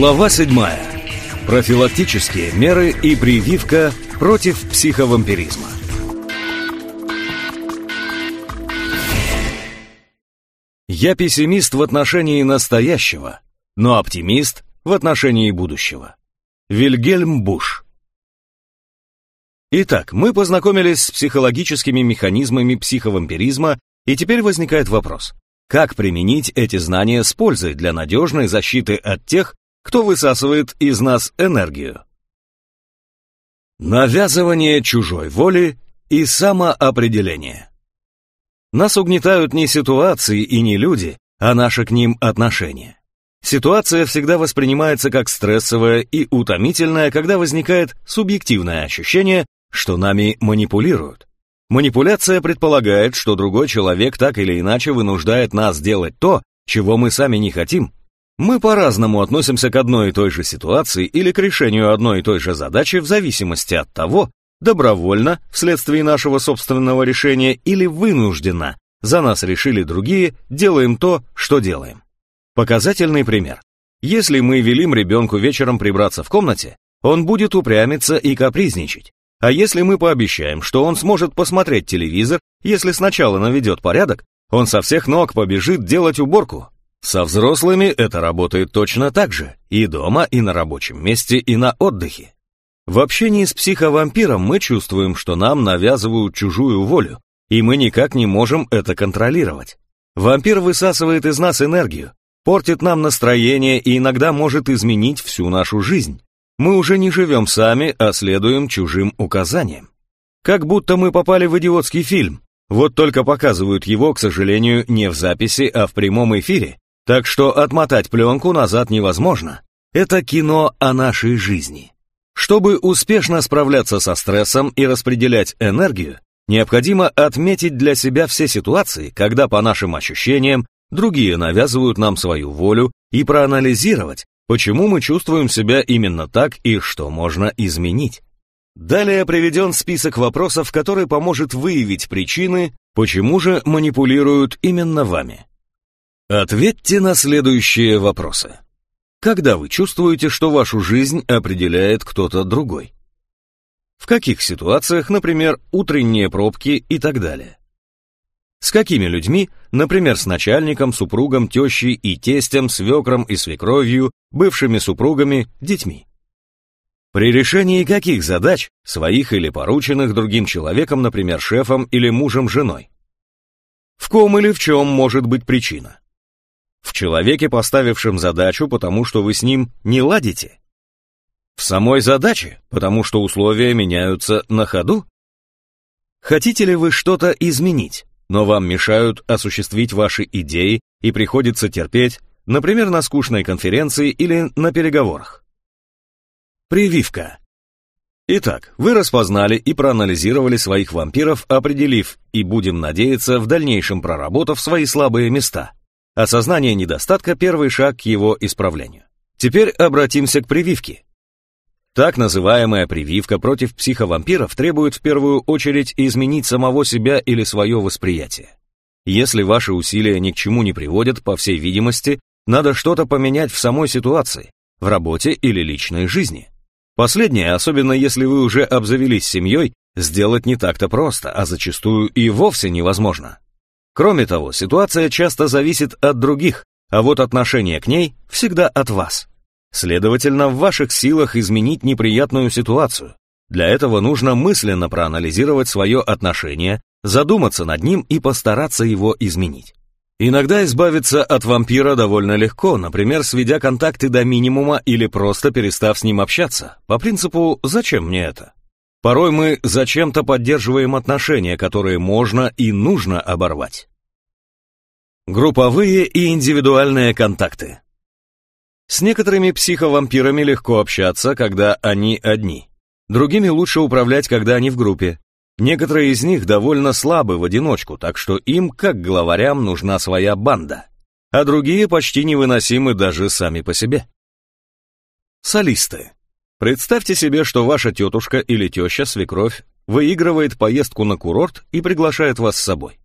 Глава 7. Профилактические меры и прививка против психовампиризма. Я пессимист в отношении настоящего, но оптимист в отношении будущего. Вильгельм Буш. Итак, мы познакомились с психологическими механизмами психовампиризма, и теперь возникает вопрос, как применить эти знания с пользой для надежной защиты от тех, кто высасывает из нас энергию? Навязывание чужой воли и самоопределение. Нас угнетают не ситуации и не люди, а наши к ним отношения. Ситуация всегда воспринимается как стрессовая и утомительная, когда возникает субъективное ощущение, что нами манипулируют. Манипуляция предполагает, что другой человек так или иначе вынуждает нас делать то, чего мы сами не хотим. Мы по-разному относимся к одной и той же ситуации или к решению одной и той же задачи в зависимости от того, добровольно, вследствие нашего собственного решения или вынужденно, за нас решили другие, делаем то, что делаем. Показательный пример. Если мы велим ребенку вечером прибраться в комнате, он будет упрямиться и капризничать. А если мы пообещаем, что он сможет посмотреть телевизор, если сначала наведет порядок, он со всех ног побежит делать уборку. Со взрослыми это работает точно так же, и дома, и на рабочем месте, и на отдыхе. В общении с психовампиром мы чувствуем, что нам навязывают чужую волю, и мы никак не можем это контролировать. Вампир высасывает из нас энергию, портит нам настроение и иногда может изменить всю нашу жизнь. Мы уже не живем сами, а следуем чужим указаниям. Как будто мы попали в идиотский фильм, вот только показывают его, к сожалению, не в записи, а в прямом эфире, так что отмотать пленку назад невозможно. Это кино о нашей жизни. Чтобы успешно справляться со стрессом и распределять энергию, необходимо отметить для себя все ситуации, когда, по нашим ощущениям, другие навязывают нам свою волю и проанализировать, почему мы чувствуем себя именно так и что можно изменить. Далее приведен список вопросов, который поможет выявить причины, почему же манипулируют именно вами. Ответьте на следующие вопросы. Когда вы чувствуете, что вашу жизнь определяет кто-то другой? В каких ситуациях, например, утренние пробки и так далее? С какими людьми, например, с начальником, супругом, тещей и тестем, свекром и свекровью, бывшими супругами, детьми? При решении каких задач, своих или порученных другим человеком, например, шефом или мужем-женой? В ком или в чем может быть причина? В человеке, поставившем задачу, потому что вы с ним не ладите? В самой задаче, потому что условия меняются на ходу? Хотите ли вы что-то изменить, но вам мешают осуществить ваши идеи и приходится терпеть, например, на скучной конференции или на переговорах? Прививка. Итак, вы распознали и проанализировали своих вампиров, определив и, будем надеяться, в дальнейшем проработав свои слабые места – Осознание недостатка – первый шаг к его исправлению. Теперь обратимся к прививке. Так называемая прививка против психовампиров требует в первую очередь изменить самого себя или свое восприятие. Если ваши усилия ни к чему не приводят, по всей видимости, надо что-то поменять в самой ситуации, в работе или личной жизни. Последнее, особенно если вы уже обзавелись семьей, сделать не так-то просто, а зачастую и вовсе невозможно. Кроме того, ситуация часто зависит от других, а вот отношение к ней всегда от вас. Следовательно, в ваших силах изменить неприятную ситуацию. Для этого нужно мысленно проанализировать свое отношение, задуматься над ним и постараться его изменить. Иногда избавиться от вампира довольно легко, например, сведя контакты до минимума или просто перестав с ним общаться, по принципу «зачем мне это?». Порой мы зачем-то поддерживаем отношения, которые можно и нужно оборвать. Групповые и индивидуальные контакты. С некоторыми психовампирами легко общаться, когда они одни. Другими лучше управлять, когда они в группе. Некоторые из них довольно слабы в одиночку, так что им, как главарям, нужна своя банда. А другие почти невыносимы даже сами по себе. Солисты. Представьте себе, что ваша тетушка или теща, свекровь, выигрывает поездку на курорт и приглашает вас с собой.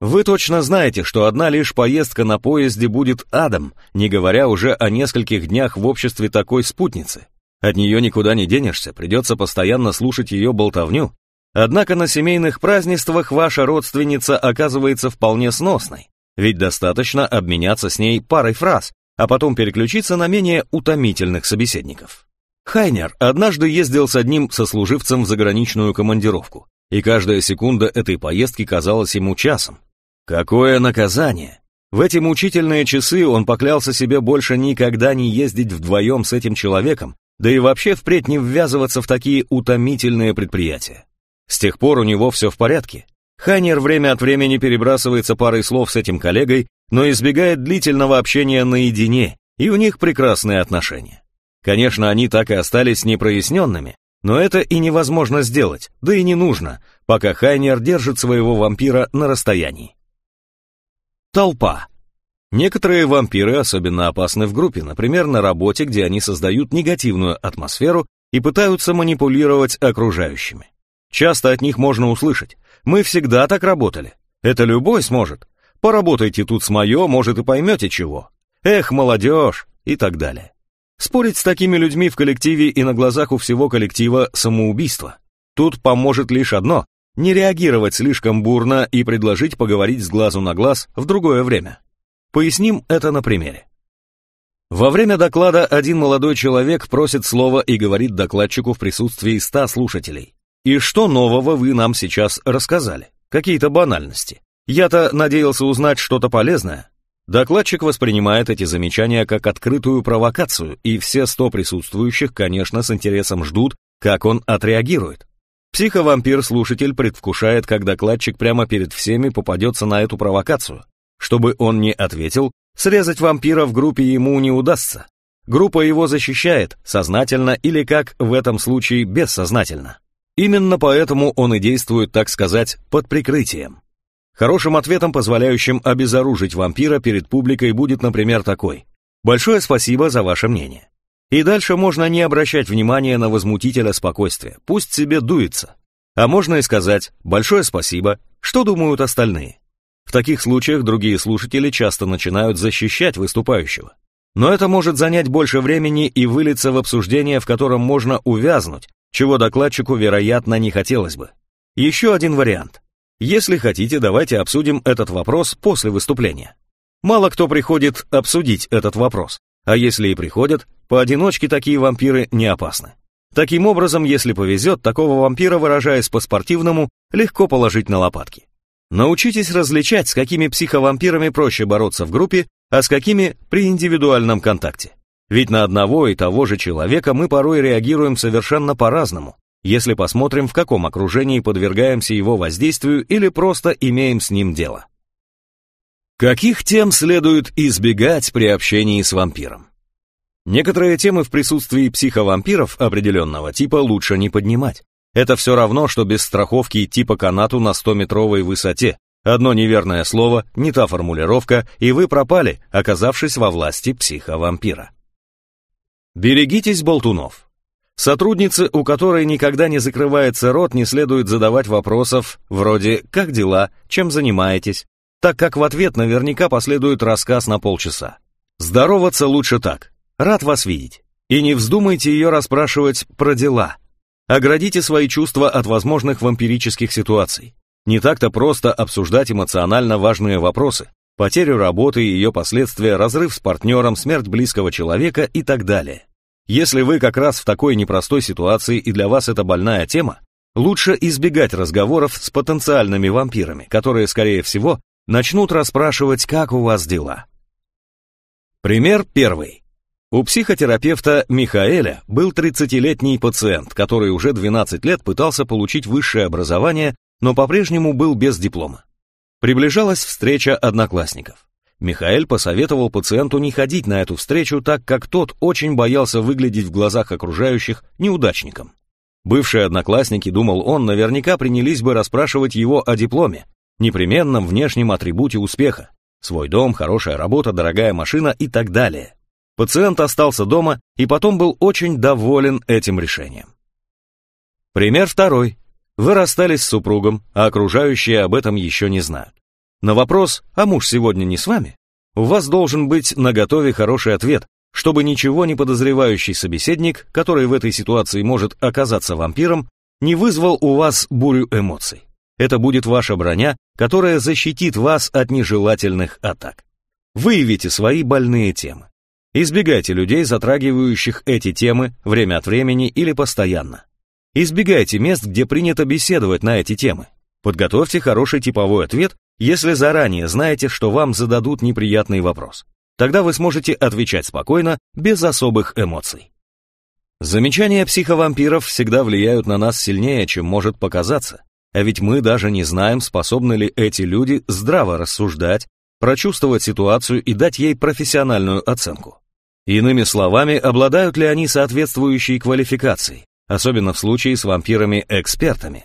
Вы точно знаете, что одна лишь поездка на поезде будет адом, не говоря уже о нескольких днях в обществе такой спутницы. От нее никуда не денешься, придется постоянно слушать ее болтовню. Однако на семейных празднествах ваша родственница оказывается вполне сносной, ведь достаточно обменяться с ней парой фраз, а потом переключиться на менее утомительных собеседников. Хайнер однажды ездил с одним сослуживцем в заграничную командировку, и каждая секунда этой поездки казалась ему часом. Какое наказание! В эти мучительные часы он поклялся себе больше никогда не ездить вдвоем с этим человеком, да и вообще впредь не ввязываться в такие утомительные предприятия. С тех пор у него все в порядке. Хайнер время от времени перебрасывается парой слов с этим коллегой, но избегает длительного общения наедине, и у них прекрасные отношения. Конечно, они так и остались непроясненными, но это и невозможно сделать, да и не нужно, пока Хайнер держит своего вампира на расстоянии. Толпа. Некоторые вампиры особенно опасны в группе, например, на работе, где они создают негативную атмосферу и пытаются манипулировать окружающими. Часто от них можно услышать «Мы всегда так работали». Это любой сможет. Поработайте тут с моё, может и поймете чего. Эх, молодежь и так далее. Спорить с такими людьми в коллективе и на глазах у всего коллектива – самоубийство. Тут поможет лишь одно – не реагировать слишком бурно и предложить поговорить с глазу на глаз в другое время. Поясним это на примере. Во время доклада один молодой человек просит слова и говорит докладчику в присутствии ста слушателей. И что нового вы нам сейчас рассказали? Какие-то банальности. Я-то надеялся узнать что-то полезное. Докладчик воспринимает эти замечания как открытую провокацию, и все сто присутствующих, конечно, с интересом ждут, как он отреагирует. Психовампир-слушатель предвкушает, как докладчик прямо перед всеми попадется на эту провокацию. Чтобы он не ответил, срезать вампира в группе ему не удастся. Группа его защищает, сознательно или, как в этом случае, бессознательно. Именно поэтому он и действует, так сказать, под прикрытием. Хорошим ответом, позволяющим обезоружить вампира перед публикой, будет, например, такой. Большое спасибо за ваше мнение. И дальше можно не обращать внимания на возмутителя спокойствия, пусть себе дуется. А можно и сказать «большое спасибо», что думают остальные. В таких случаях другие слушатели часто начинают защищать выступающего. Но это может занять больше времени и вылиться в обсуждение, в котором можно увязнуть, чего докладчику, вероятно, не хотелось бы. Еще один вариант. Если хотите, давайте обсудим этот вопрос после выступления. Мало кто приходит обсудить этот вопрос, а если и приходят, поодиночке такие вампиры не опасны. Таким образом, если повезет, такого вампира, выражаясь по-спортивному, легко положить на лопатки. Научитесь различать, с какими психовампирами проще бороться в группе, а с какими при индивидуальном контакте. Ведь на одного и того же человека мы порой реагируем совершенно по-разному, если посмотрим, в каком окружении подвергаемся его воздействию или просто имеем с ним дело. Каких тем следует избегать при общении с вампиром? Некоторые темы в присутствии психовампиров определенного типа лучше не поднимать. Это все равно, что без страховки идти по канату на 100-метровой высоте. Одно неверное слово, не та формулировка, и вы пропали, оказавшись во власти психовампира. Берегитесь болтунов. Сотруднице, у которой никогда не закрывается рот, не следует задавать вопросов вроде «Как дела?», «Чем занимаетесь?», так как в ответ наверняка последует рассказ на полчаса. Здороваться лучше так. Рад вас видеть. И не вздумайте ее расспрашивать про дела. Оградите свои чувства от возможных вампирических ситуаций. Не так-то просто обсуждать эмоционально важные вопросы потерю работы и ее последствия, разрыв с партнером, смерть близкого человека и так далее. Если вы как раз в такой непростой ситуации и для вас это больная тема, лучше избегать разговоров с потенциальными вампирами, которые, скорее всего, начнут расспрашивать, как у вас дела. Пример первый. У психотерапевта Михаэля был 30-летний пациент, который уже 12 лет пытался получить высшее образование, но по-прежнему был без диплома. Приближалась встреча одноклассников. Михаил посоветовал пациенту не ходить на эту встречу, так как тот очень боялся выглядеть в глазах окружающих неудачником. Бывшие одноклассники, думал он, наверняка принялись бы расспрашивать его о дипломе, непременном внешнем атрибуте успеха, свой дом, хорошая работа, дорогая машина и так далее. Пациент остался дома и потом был очень доволен этим решением. Пример второй. Вы расстались с супругом, а окружающие об этом еще не знают. На вопрос «А муж сегодня не с вами?» у вас должен быть наготове хороший ответ, чтобы ничего не подозревающий собеседник, который в этой ситуации может оказаться вампиром, не вызвал у вас бурю эмоций. Это будет ваша броня, которая защитит вас от нежелательных атак. Выявите свои больные темы. Избегайте людей, затрагивающих эти темы время от времени или постоянно. Избегайте мест, где принято беседовать на эти темы. Подготовьте хороший типовой ответ, если заранее знаете, что вам зададут неприятный вопрос. Тогда вы сможете отвечать спокойно, без особых эмоций. Замечания психовампиров всегда влияют на нас сильнее, чем может показаться. А ведь мы даже не знаем, способны ли эти люди здраво рассуждать, прочувствовать ситуацию и дать ей профессиональную оценку. Иными словами, обладают ли они соответствующей квалификацией, особенно в случае с вампирами-экспертами.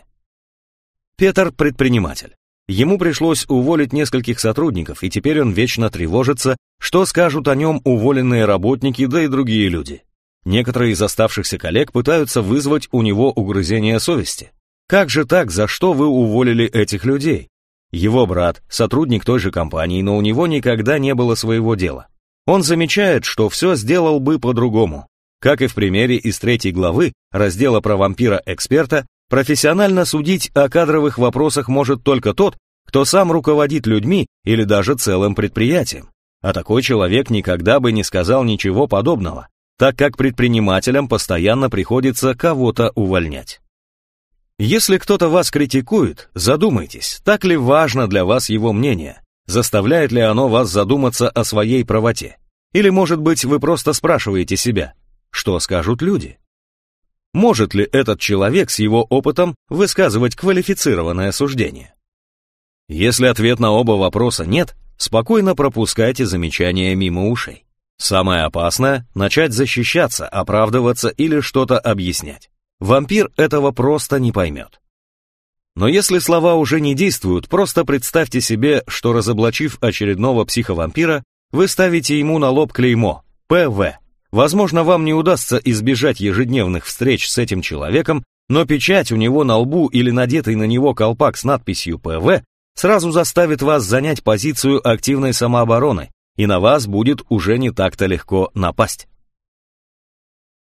Петр – предприниматель. Ему пришлось уволить нескольких сотрудников, и теперь он вечно тревожится, что скажут о нем уволенные работники, да и другие люди. Некоторые из оставшихся коллег пытаются вызвать у него угрызение совести. Как же так, за что вы уволили этих людей? Его брат, сотрудник той же компании, но у него никогда не было своего дела. Он замечает, что все сделал бы по-другому. Как и в примере из третьей главы раздела про вампира-эксперта, профессионально судить о кадровых вопросах может только тот, кто сам руководит людьми или даже целым предприятием. А такой человек никогда бы не сказал ничего подобного, так как предпринимателям постоянно приходится кого-то увольнять. Если кто-то вас критикует, задумайтесь, так ли важно для вас его мнение, заставляет ли оно вас задуматься о своей правоте. Или, может быть, вы просто спрашиваете себя, что скажут люди? Может ли этот человек с его опытом высказывать квалифицированное суждение? Если ответ на оба вопроса нет, спокойно пропускайте замечания мимо ушей. Самое опасное – начать защищаться, оправдываться или что-то объяснять. Вампир этого просто не поймет. Но если слова уже не действуют, просто представьте себе, что разоблачив очередного психовампира, вы ставите ему на лоб клеймо «ПВ». Возможно, вам не удастся избежать ежедневных встреч с этим человеком, но печать у него на лбу или надетый на него колпак с надписью «ПВ» сразу заставит вас занять позицию активной самообороны, и на вас будет уже не так-то легко напасть.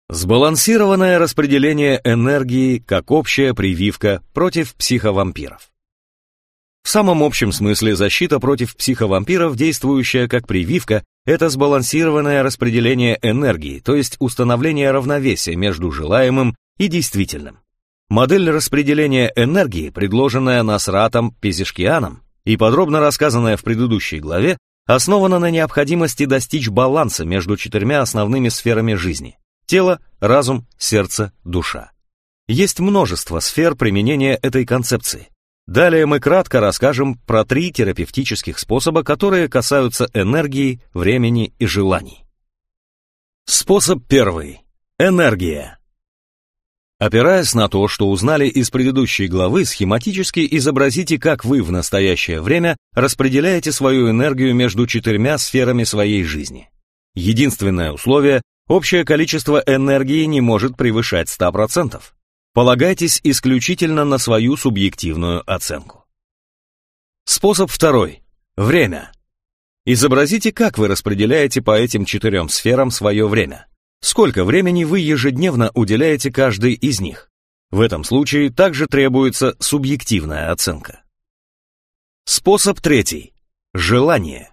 Сбалансированное распределение энергии как общая прививка против психовампиров. В самом общем смысле защита против психовампиров, действующая как прививка, это сбалансированное распределение энергии, то есть установление равновесия между желаемым и действительным. Модель распределения энергии, предложенная Насратом Пезешкианом и подробно рассказанная в предыдущей главе, основана на необходимости достичь баланса между четырьмя основными сферами жизни тело, разум, сердце, душа. Есть множество сфер применения этой концепции. Далее мы кратко расскажем про три терапевтических способа, которые касаются энергии, времени и желаний. Способ первый. Энергия. Опираясь на то, что узнали из предыдущей главы, схематически изобразите, как вы в настоящее время распределяете свою энергию между четырьмя сферами своей жизни. Единственное условие Общее количество энергии не может превышать 100%. Полагайтесь исключительно на свою субъективную оценку. Способ второй. Время. Изобразите, как вы распределяете по этим четырем сферам свое время. Сколько времени вы ежедневно уделяете каждой из них. В этом случае также требуется субъективная оценка. Способ третий. Желание.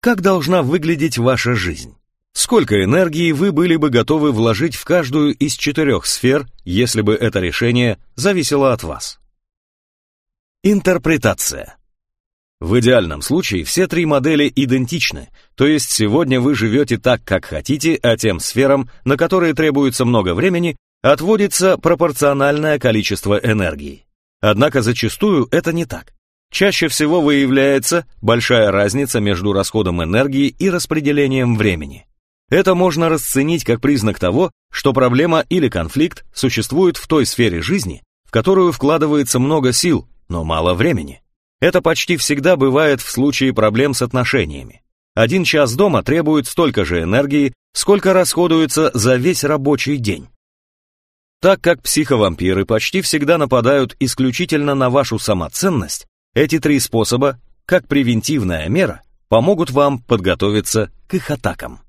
Как должна выглядеть ваша жизнь? Сколько энергии вы были бы готовы вложить в каждую из четырех сфер, если бы это решение зависело от вас? Интерпретация. В идеальном случае все три модели идентичны, то есть сегодня вы живете так, как хотите, а тем сферам, на которые требуется много времени, отводится пропорциональное количество энергии. Однако зачастую это не так. Чаще всего выявляется большая разница между расходом энергии и распределением времени. Это можно расценить как признак того, что проблема или конфликт существует в той сфере жизни, в которую вкладывается много сил, но мало времени. Это почти всегда бывает в случае проблем с отношениями. Один час дома требует столько же энергии, сколько расходуется за весь рабочий день. Так как психовампиры почти всегда нападают исключительно на вашу самоценность, эти три способа как превентивная мера, помогут вам подготовиться к их атакам.